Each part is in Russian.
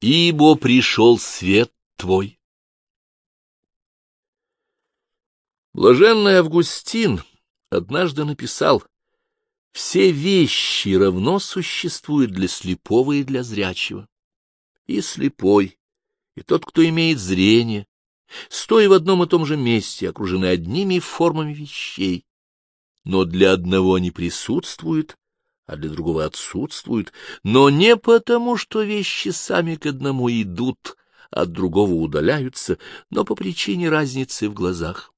ибо пришел свет твой. Блаженный Августин однажды написал, «Все вещи равно существуют для слепого и для зрячего. И слепой, и тот, кто имеет зрение, стоя в одном и том же месте, окружены одними формами вещей. Но для одного они присутствуют, а для другого отсутствуют, но не потому, что вещи сами к одному идут, от другого удаляются, но по причине разницы в глазах.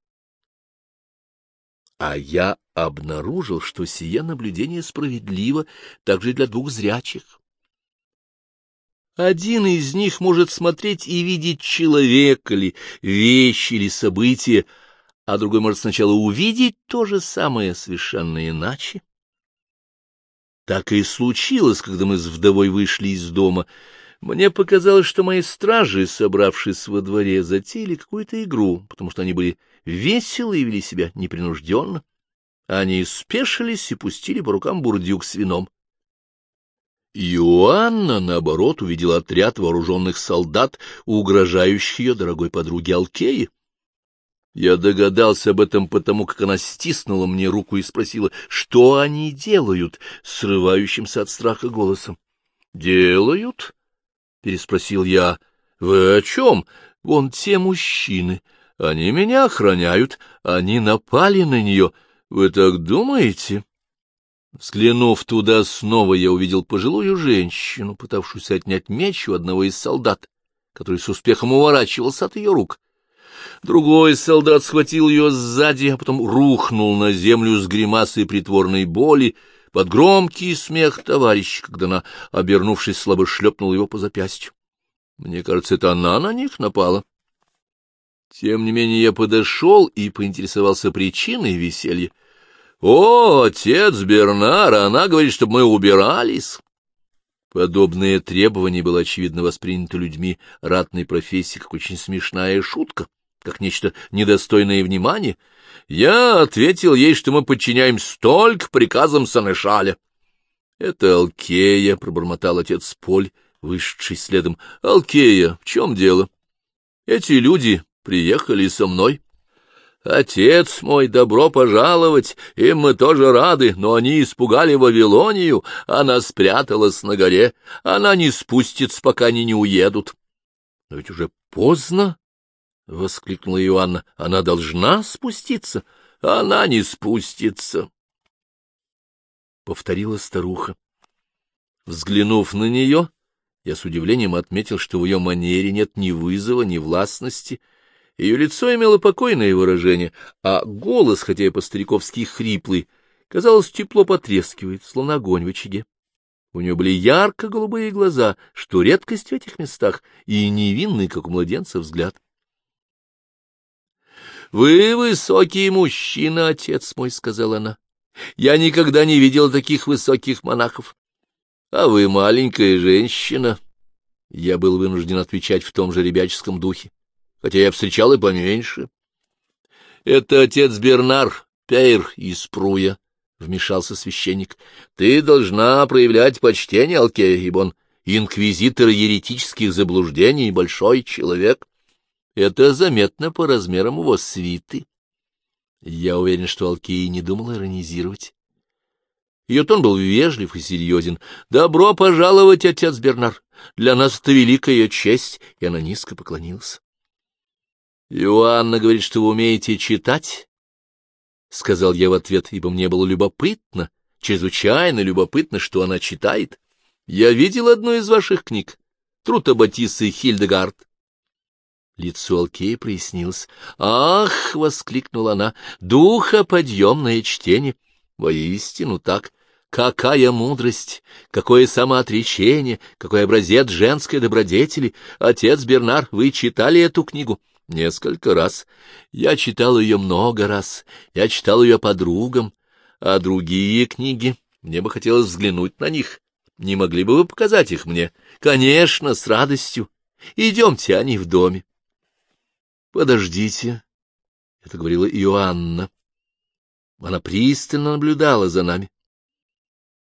А я обнаружил, что сие наблюдение справедливо также для двух зрячих. Один из них может смотреть и видеть человека или вещи или события, а другой может сначала увидеть то же самое совершенно иначе. Так и случилось, когда мы с вдовой вышли из дома. Мне показалось, что мои стражи, собравшись во дворе, затеяли какую-то игру, потому что они были веселы и вели себя непринужденно. Они спешились и пустили по рукам бурдюк с вином. Иоанна, наоборот, увидела отряд вооруженных солдат, угрожающих ее дорогой подруге Алкеи. Я догадался об этом потому, как она стиснула мне руку и спросила, что они делают, срывающимся от страха голосом. — Делают? — переспросил я. — Вы о чем? Вон те мужчины. Они меня охраняют. Они напали на нее. Вы так думаете? Взглянув туда снова, я увидел пожилую женщину, пытавшуюся отнять меч у одного из солдат, который с успехом уворачивался от ее рук. Другой солдат схватил ее сзади, а потом рухнул на землю с гримасой притворной боли, под громкий смех товарища, когда она, обернувшись, слабо шлепнула его по запястью. Мне кажется, это она на них напала. Тем не менее я подошел и поинтересовался причиной веселья. «О, отец Бернар, она говорит, чтобы мы убирались!» Подобное требование было, очевидно, воспринято людьми ратной профессии как очень смешная шутка, как нечто недостойное внимания. Я ответил ей, что мы подчиняемся только приказам Санешаля. — Это Алкея, — пробормотал отец Поль, вышедший следом. — Алкея, в чем дело? Эти люди приехали со мной. Отец мой, добро пожаловать, им мы тоже рады, но они испугали Вавилонию, она спряталась на горе, она не спустится, пока они не уедут. — Но ведь уже поздно, — воскликнула Иоанна, — она должна спуститься. Она не спустится, — повторила старуха. Взглянув на нее, я с удивлением отметил, что в ее манере нет ни вызова, ни властности, — ее лицо имело покойное выражение, а голос, хотя и по-стариковски хриплый, казалось, тепло потрескивает, словно огонь в очаге. У нее были ярко-голубые глаза, что редкость в этих местах, и невинный, как у младенца, взгляд. — Вы высокий мужчина, отец мой, — сказала она. — Я никогда не видела таких высоких монахов. А вы маленькая женщина. Я был вынужден отвечать в том же ребяческом духе хотя я встречал и поменьше. — Это отец Бернар, Пейр из Пруя, — вмешался священник. — Ты должна проявлять почтение Алке, ибо он инквизитор еретических заблуждений большой человек. Это заметно по размерам его свиты. Я уверен, что Алкей не думал иронизировать. Ее тон был вежлив и серьезен. «Добро пожаловать, отец Бернар! Для нас это великая честь!» И она низко поклонилась. Иоанна говорит, что вы умеете читать, — сказал я в ответ, ибо мне было любопытно, чрезвычайно любопытно, что она читает. Я видел одну из ваших книг, Трута Батисы Хильдегард. Лицо Алкея прояснилось. «Ах!» — воскликнула она. «Духоподъемное чтение! Воистину так! Какая мудрость! Какое самоотречение! Какой образец женской добродетели! Отец Бернар, вы читали эту книгу?» Несколько раз. Я читал ее много раз. Я читал ее подругам. А другие книги, мне бы хотелось взглянуть на них. Не могли бы вы показать их мне? Конечно, с радостью. Идемте, они в доме. Подождите, — это говорила Иоанна. Она пристально наблюдала за нами.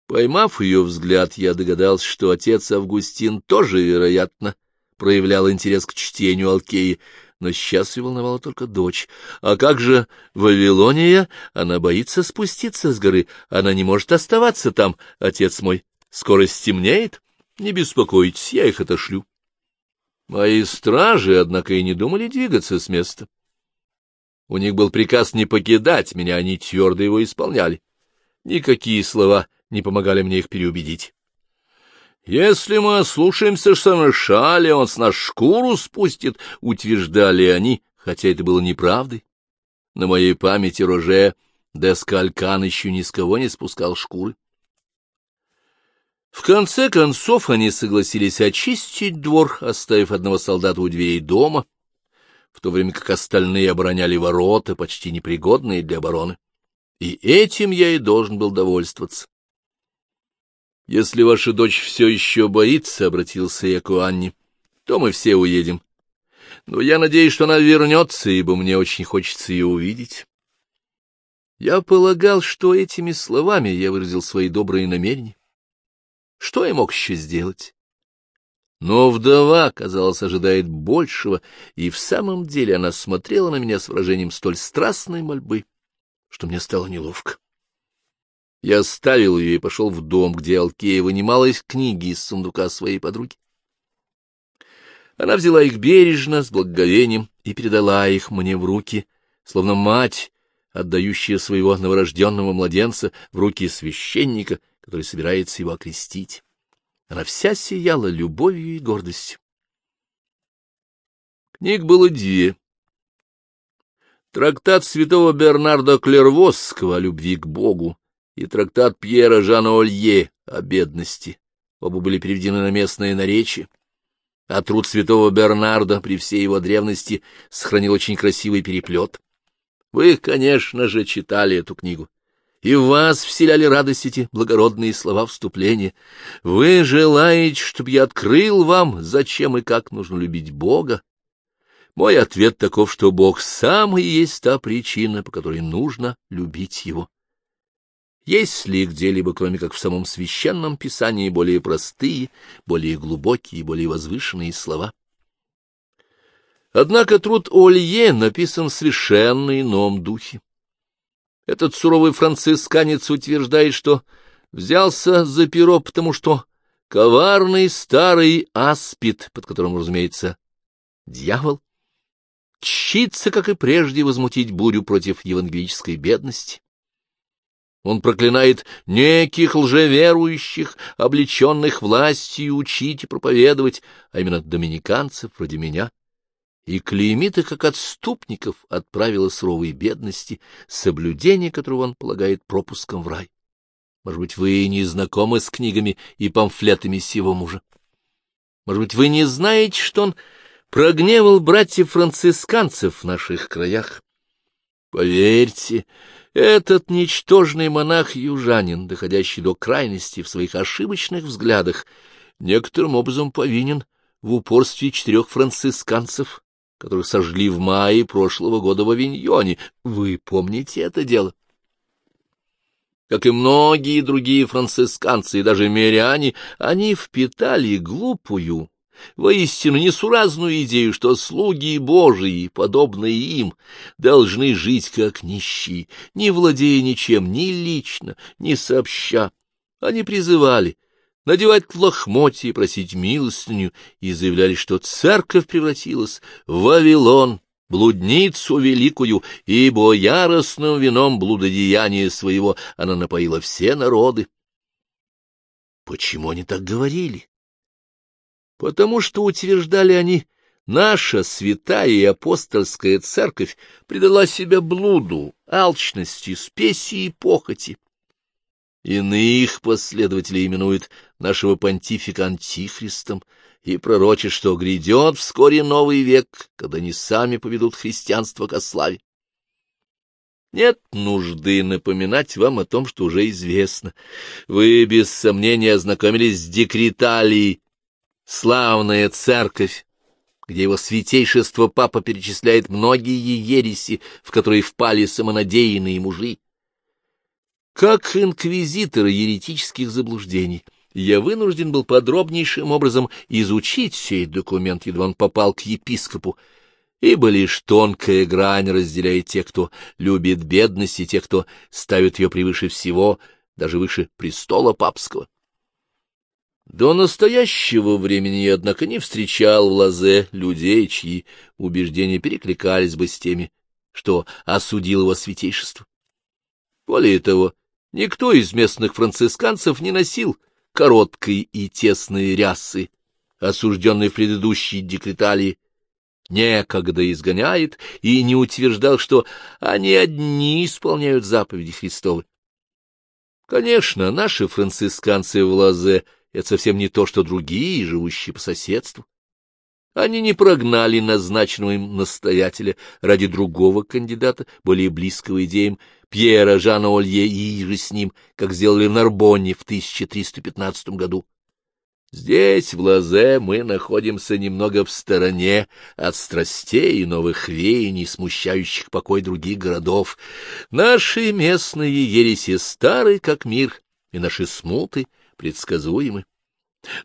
Поймав ее взгляд, я догадался, что отец Августин тоже, вероятно, проявлял интерес к чтению Алкеи, но сейчас ее волновала только дочь. А как же Вавилония? Она боится спуститься с горы, она не может оставаться там, отец мой. Скоро стемнеет? Не беспокойтесь, я их отошлю. Мои стражи, однако, и не думали двигаться с места. У них был приказ не покидать меня, они твердо его исполняли. Никакие слова не помогали мне их переубедить. Если мы ослушаемся Шамашаля, он с нас шкуру спустит, — утверждали они, хотя это было неправдой. На моей памяти Роже Дескалькан еще ни с кого не спускал шкуры. В конце концов они согласились очистить двор, оставив одного солдата у дверей дома, в то время как остальные обороняли ворота, почти непригодные для обороны. И этим я и должен был довольствоваться. Если ваша дочь все еще боится, — обратился я к Анне, — то мы все уедем. Но я надеюсь, что она вернется, ибо мне очень хочется ее увидеть. Я полагал, что этими словами я выразил свои добрые намерения. Что я мог еще сделать? Но вдова, казалось, ожидает большего, и в самом деле она смотрела на меня с выражением столь страстной мольбы, что мне стало неловко. Я оставил ее и пошел в дом, где Алкея вынимала из книги из сундука своей подруги. Она взяла их бережно, с благоговением, и передала их мне в руки, словно мать, отдающая своего новорожденного младенца в руки священника, который собирается его окрестить. Она вся сияла любовью и гордостью. Книг было две. Трактат святого Бернарда Клервосского о любви к Богу и трактат Пьера Жана Олье о бедности. Оба были переведены на местное наречие. А труд святого Бернарда при всей его древности сохранил очень красивый переплет. Вы, конечно же, читали эту книгу, и в вас вселяли радость эти благородные слова вступления. Вы желаете, чтобы я открыл вам, зачем и как нужно любить Бога? Мой ответ таков, что Бог сам и есть та причина, по которой нужно любить Его. Есть ли где-либо, кроме как в самом священном писании, более простые, более глубокие более возвышенные слова? Однако труд Олье написан в совершенно ином духе. Этот суровый францисканец утверждает, что взялся за перо, потому что коварный старый аспид, под которым, разумеется, дьявол, чится, как и прежде, возмутить бурю против евангелической бедности. Он проклинает неких лжеверующих, облеченных властью учить и проповедовать, а именно доминиканцев вроде меня, и клеймит их как отступников от правила суровой бедности, соблюдение которого он полагает пропуском в рай. Может быть, вы не знакомы с книгами и памфлетами сего мужа? Может быть, вы не знаете, что он прогневал братьев-францисканцев в наших краях? Поверьте, этот ничтожный монах-южанин, доходящий до крайности в своих ошибочных взглядах, некоторым образом повинен в упорстве четырех францисканцев, которых сожгли в мае прошлого года в Авиньоне. Вы помните это дело? Как и многие другие францисканцы и даже миряне, они впитали глупую, воистину несуразную идею, что слуги Божии, подобные им, должны жить как нищие, не владея ничем ни лично, ни сообща. Они призывали надевать лохмотья и просить милостыню, и заявляли, что церковь превратилась в Вавилон, блудницу великую, ибо яростным вином блудодеяния своего она напоила все народы. Почему они так говорили? потому что, утверждали они, наша святая и апостольская церковь предала себя блуду, алчности, спеси и похоти. Иных последователей именуют нашего понтифика антихристом и пророчат, что грядет вскоре новый век, когда они сами поведут христианство ко славе. Нет нужды напоминать вам о том, что уже известно. Вы, без сомнения, ознакомились с декреталией славная церковь, где его святейшество папа перечисляет многие ереси, в которые впали самонадеянные мужи. Как инквизиторы еретических заблуждений, я вынужден был подробнейшим образом изучить сей документ, едва он попал к епископу, ибо лишь тонкая грань разделяет тех, кто любит бедность, и тех, кто ставит ее превыше всего, даже выше престола папского. До настоящего времени я, однако, не встречал в Лазе людей, чьи убеждения перекликались бы с теми, что осудил его святейшество. Более того, никто из местных францисканцев не носил короткой и тесной рясы, осужденной в предыдущей декреталии, некогда изгоняет и не утверждал, что они одни исполняют заповеди Христовы. Конечно, наши францисканцы в Лазе — это совсем не то, что другие, живущие по соседству. Они не прогнали назначенного им настоятеля ради другого кандидата, более близкого идеям Пьера Жана Олье и же с ним, как сделали в Нарбонне в 1315 году. Здесь, в Лазе, мы находимся немного в стороне от страстей и новых веяний, смущающих покой других городов. Наши местные ереси стары, как мир, и наши смуты предсказуемы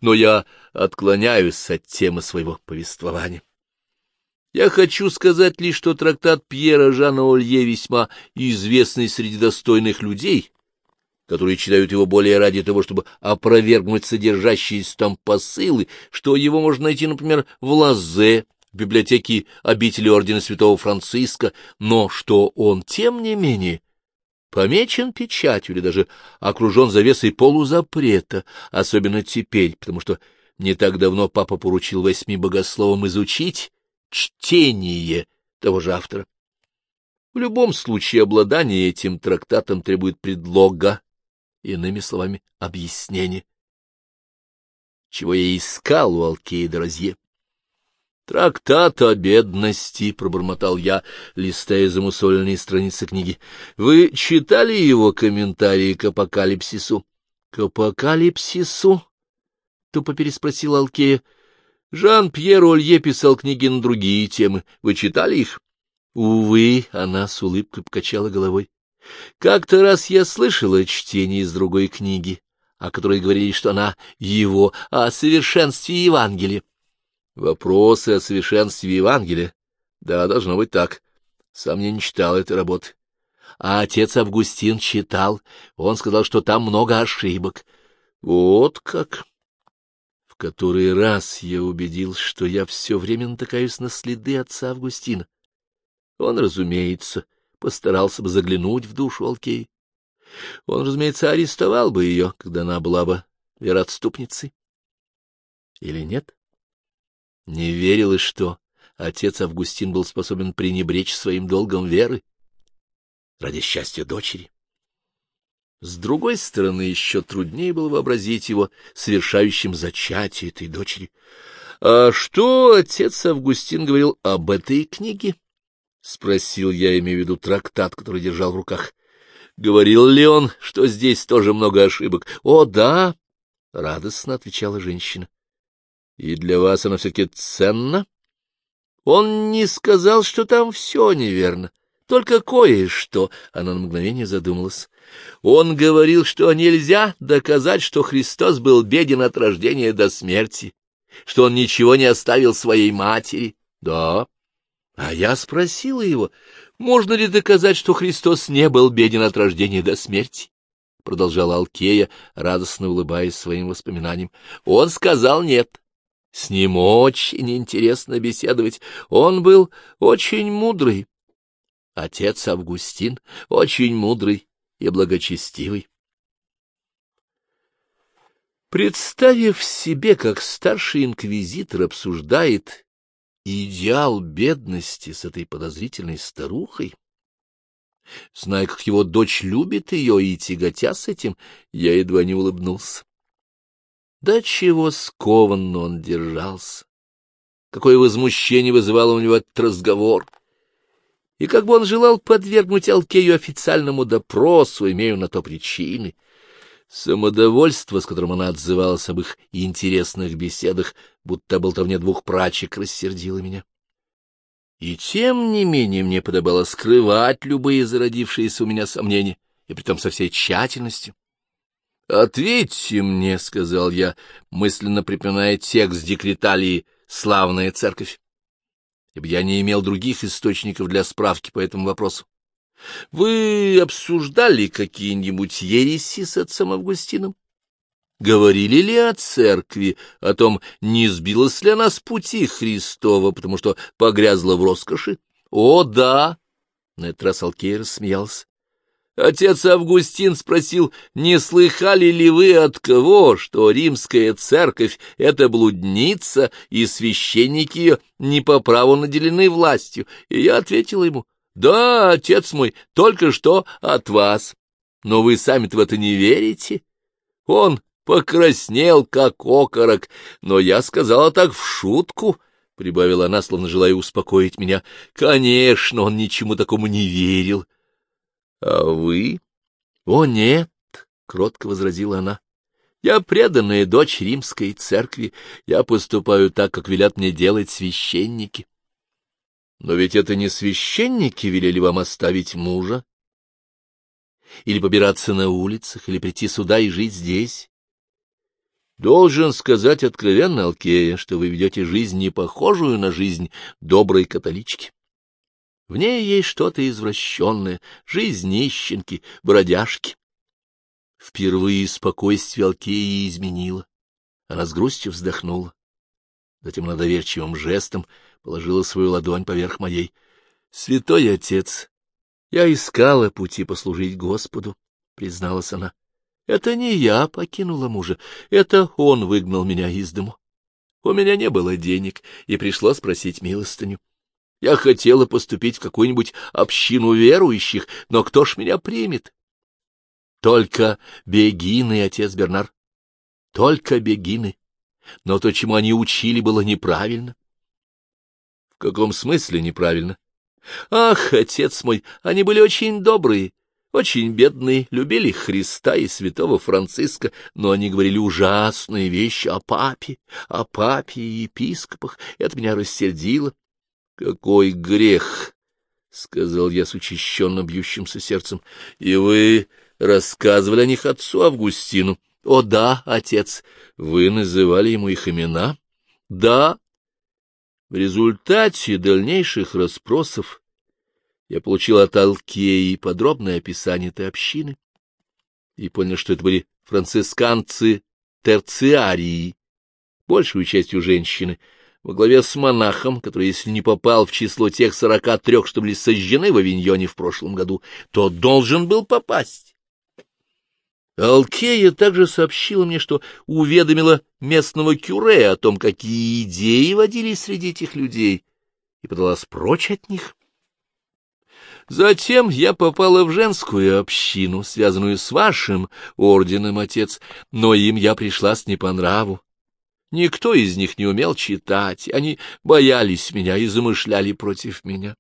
но я отклоняюсь от темы своего повествования. Я хочу сказать лишь, что трактат Пьера Жана Олье весьма известный среди достойных людей, которые читают его более ради того, чтобы опровергнуть содержащиеся там посылы, что его можно найти, например, в Лазе, в библиотеке обители Ордена Святого Франциска, но что он, тем не менее, помечен печатью или даже окружен завесой полузапрета, особенно теперь, потому что не так давно папа поручил восьми богословам изучить чтение того же автора. В любом случае обладание этим трактатом требует предлога, иными словами, объяснения, чего я искал у Алкеида Розье. «Трактат о бедности», — пробормотал я, листая замусоленные страницы книги. «Вы читали его комментарии к апокалипсису?» «К апокалипсису?» — тупо переспросил Алкея. «Жан-Пьер Олье писал книги на другие темы. Вы читали их?» «Увы», — она с улыбкой покачала головой. «Как-то раз я слышала чтение из другой книги, о которой говорили, что она его, о совершенстве Евангелия. Вопросы о совершенстве Евангелия. Да, должно быть так. Сам я не читал этой работы. А отец Августин читал. Он сказал, что там много ошибок. Вот как. Который раз я убедился, что я все время натыкаюсь на следы отца Августина. Он, разумеется, постарался бы заглянуть в душу Алкеи. Он, разумеется, арестовал бы ее, когда она была бы вероотступницей. Или нет? Не верилось, что отец Августин был способен пренебречь своим долгом веры ради счастья дочери. С другой стороны, еще труднее было вообразить его совершающим зачатие этой дочери. — А что отец Августин говорил об этой книге? — спросил я, имея в виду трактат, который держал в руках. — Говорил ли он, что здесь тоже много ошибок? — О, да! — радостно отвечала женщина. И для вас оно все-таки ценно? Он не сказал, что там все неверно, только кое-что. Она на мгновение задумалась. Он говорил, что нельзя доказать, что Христос был беден от рождения до смерти, что он ничего не оставил своей матери. Да. А я спросила его, можно ли доказать, что Христос не был беден от рождения до смерти? Продолжала Алкея, радостно улыбаясь своим воспоминаниям. Он сказал нет. С ним очень интересно беседовать. Он был очень мудрый. Отец Августин очень мудрый и благочестивый. Представив себе, как старший инквизитор обсуждает идеал бедности с этой подозрительной старухой, зная, как его дочь любит ее и тяготя с этим, я едва не улыбнулся. Да чего скованно он держался! Какое возмущение вызывало у него этот разговор! И как бы он желал подвергнуть Алкею официальному допросу, имея на то причины. Самодовольство, с которым она отзывалась об их интересных беседах, будто болтовне двух прачек, рассердило меня. И тем не менее мне подобало скрывать любые зародившиеся у меня сомнения, и притом со всей тщательностью. «Ответьте мне», — сказал я, мысленно припоминая текст декреталии «Славная церковь», ибо я не имел других источников для справки по этому вопросу. «Вы обсуждали какие-нибудь ереси с отцом Августином? Говорили ли о церкви, о том, не сбилась ли она с пути Христова, потому что погрязла в роскоши? О, да! На этот раз Алкей рассмеялся. Отец Августин спросил, не слыхали ли вы от кого, что римская церковь — это блудница, и священники ее не по праву наделены властью? И я ответил ему, да, отец мой, только что от вас. Но вы сами-то в это не верите. Он покраснел, как окорок, но я сказала так в шутку, — прибавила она, словно желая успокоить меня. Конечно, он ничему такому не верил. — А вы? — О, нет, — кротко возразила она. — Я преданная дочь римской церкви. Я поступаю так, как велят мне делать священники. — Но ведь это не священники велели вам оставить мужа? Или побираться на улицах, или прийти сюда и жить здесь? Должен сказать откровенно, Алкея, что вы ведете жизнь не похожую на жизнь доброй католички. В ней есть что-то извращенное, жизнь нищенки, бродяжки. Впервые спокойствие Алкеи изменило. Она с грустью вздохнула. Затем она доверчивым жестом положила свою ладонь поверх моей. — Святой отец, я искала пути послужить Господу, — призналась она. — Это не я покинула мужа, это он выгнал меня из дому. У меня не было денег, и пришлось просить милостыню. Я хотела поступить в какую-нибудь общину верующих, но кто ж меня примет? Только бегины, отец Бернар. Только бегины. Но то, чему они учили, было неправильно. В каком смысле неправильно? Ах, отец мой, они были очень добрые, очень бедные, любили Христа и святого Франциска, но они говорили ужасные вещи о папе, о папе и епископах. Это меня рассердило. Какой грех! — сказал я с учащенно бьющимся сердцем. — И вы рассказывали о них отцу Августину? — О, да, отец. Вы называли ему их имена? — Да. В результате дальнейших расспросов я получил от Алкеи подробное описание этой общины и понял, что это были францисканцы терциарии, большую частью женщины, во главе с монахом, который, если не попал в число тех сорока трех, что были сожжены в Авиньоне в прошлом году, то должен был попасть. Алкея также сообщила мне, что уведомила местного кюре о том, какие идеи водились среди этих людей, и подалась прочь от них. Затем я попала в женскую общину, связанную с вашим орденом, отец, но им я пришлась не по нраву. Никто из них не умел читать, они боялись меня и замышляли против меня.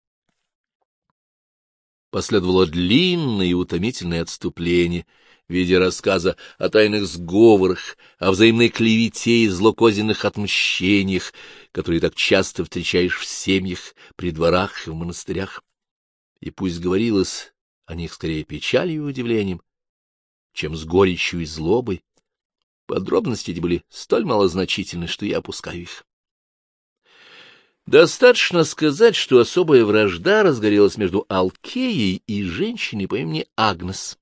Последовало длинное и утомительное отступление в виде рассказа о тайных сговорах, о взаимной клевете и злокозненных отмщениях, которые так часто встречаешь в семьях, при дворах и в монастырях. И пусть говорилось о них скорее печалью и удивлением, чем с горечью и злобой, Подробности эти были столь малозначительны, что я опускаю их. Достаточно сказать, что особая вражда разгорелась между Алкеей и женщиной по имени Агнес.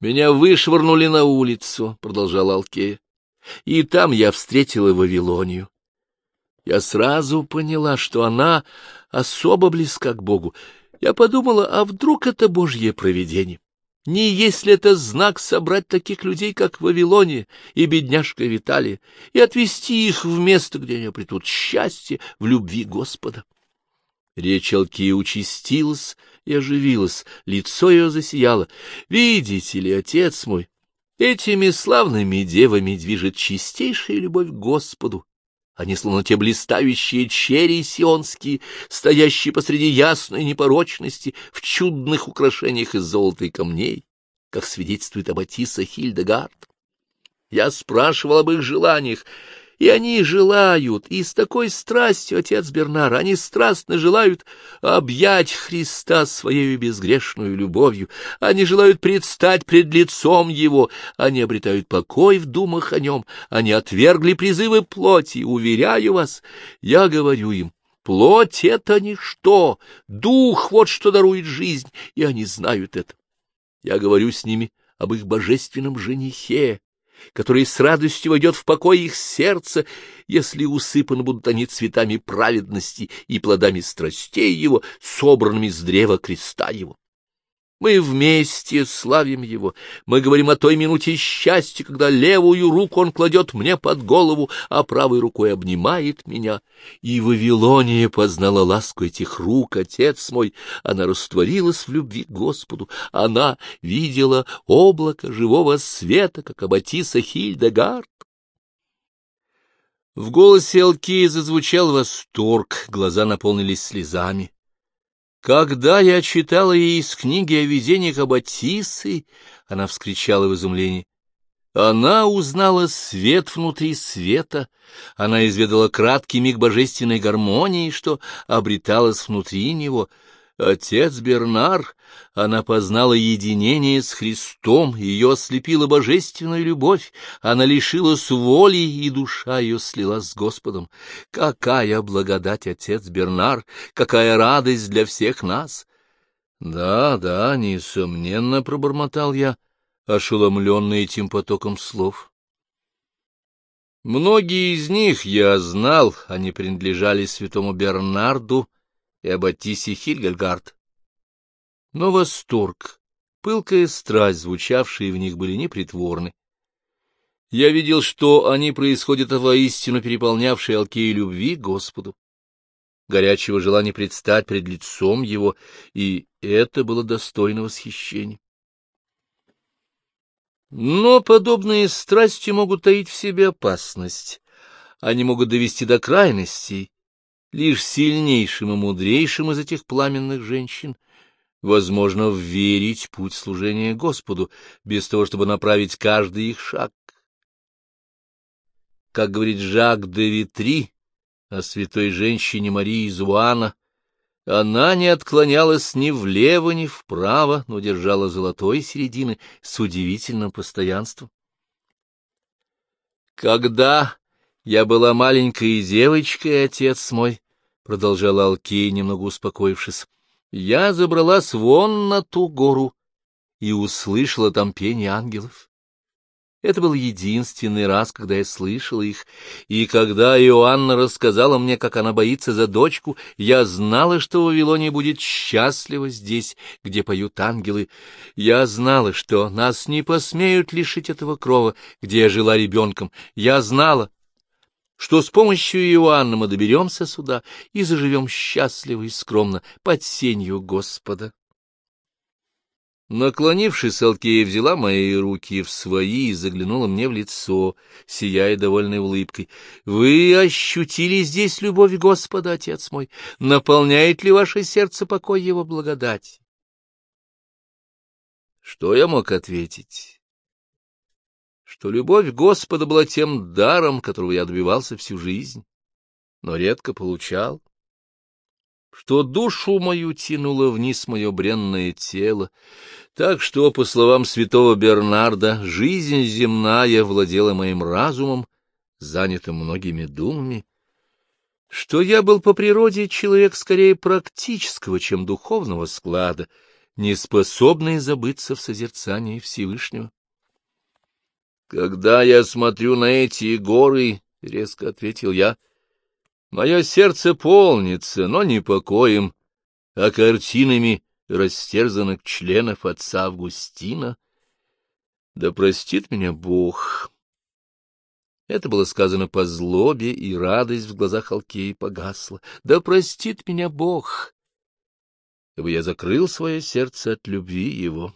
«Меня вышвырнули на улицу», — продолжала Алкея, — «и там я встретила Вавилонию. Я сразу поняла, что она особо близка к Богу. Я подумала, а вдруг это Божье провидение? Не если это знак собрать таких людей, как Вавилония и бедняжка Виталия, и отвести их в место, где они обретут счастье в любви Господа. Речь Алкии участилась и оживилась, лицо ее засияло. Видите ли, отец мой, этими славными девами движет чистейшая любовь к Господу, они словно те блистающие черри сионские, стоящие посреди ясной непорочности в чудных украшениях из золота и камней, как свидетельствует Аббатиса Хильдегард. Я спрашивал об их желаниях, И они желают, и с такой страстью, отец Бернар, они страстно желают объять Христа своей безгрешную любовью, они желают предстать пред лицом Его, они обретают покой в думах о Нем, они отвергли призывы плоти, уверяю вас, я говорю им, плоть — это ничто, дух — вот что дарует жизнь, и они знают это. Я говорю с ними об их божественном женихе, который с радостью войдет в покой их сердца, если усыпаны будут они цветами праведности и плодами страстей его, собранными с древа креста его. Мы вместе славим его. Мы говорим о той минуте счастья, когда левую руку он кладет мне под голову, а правой рукой обнимает меня. И Вавилония познала ласку этих рук, отец мой. Она растворилась в любви к Господу. Она видела облако живого света, как Аббатиса Хильдегард. В голосе Алкея зазвучал восторг, глаза наполнились слезами. Когда я читала ей из книги о видениях Аббатисы, она вскричала в изумлении. Она узнала свет внутри света, она изведала краткий миг божественной гармонии, что обреталось внутри него — Отец Бернар, она познала единение с Христом, ее ослепила божественная любовь, она лишилась воли, и душа ее слилась с Господом. Какая благодать, отец Бернар, какая радость для всех нас! Да, да, несомненно, пробормотал я, ошеломленный этим потоком слов. Многие из них я знал, они принадлежали святому Бернарду, и Аббатисе Хильгельгард. Но восторг, пылкая страсть, звучавшие в них, были непритворны. Я видел, что они происходят от воистину переполнявшей Алкеи любви к Господу, горячего желания предстать пред лицом его, и это было достойно восхищения. Но подобные страсти могут таить в себе опасность. Они могут довести до крайностей, лишь сильнейшим и мудрейшим из этих пламенных женщин возможно верить путь служения Господу, без того, чтобы направить каждый их шаг. Как говорит Жак де Витри о святой женщине Марии Зуана, она не отклонялась ни влево, ни вправо, но держала золотой середины с удивительным постоянством. Когда я была маленькой девочкой, отец мой, — продолжала Алкей, немного успокоившись, — я забралась вон на ту гору и услышала там пение ангелов. Это был единственный раз, когда я слышала их, и когда Иоанна рассказала мне, как она боится за дочку, я знала, что Вавилония будет счастлива здесь, где поют ангелы. Я знала, что нас не посмеют лишить этого крова, где я жила ребенком. Я знала, что с помощью Иоанна мы доберемся сюда и заживем счастливо и скромно под сенью Господа. Наклонившись, Алкея взяла мои руки в свои и заглянула мне в лицо, сияя довольной улыбкой. — Вы ощутили здесь любовь Господа, Отец мой? Наполняет ли ваше сердце покой Его благодать? Что я мог ответить? Что любовь Господа была тем даром, которого я добивался всю жизнь, но редко получал, что душу мою тянуло вниз мое бренное тело, так что, по словам святого Бернарда, жизнь земная владела моим разумом, занятым многими думами, что я был по природе человек скорее практического, чем духовного склада, не способный забыться в созерцании Всевышнего. Когда я смотрю на эти горы, — резко ответил я, — мое сердце полнится, но не покоем, а картинами растерзанных членов отца Августина. Да простит меня Бог. Это было сказано по злобе, и радость в глазах Алкеи погасла. Да простит меня Бог, ибо я закрыл свое сердце от любви его.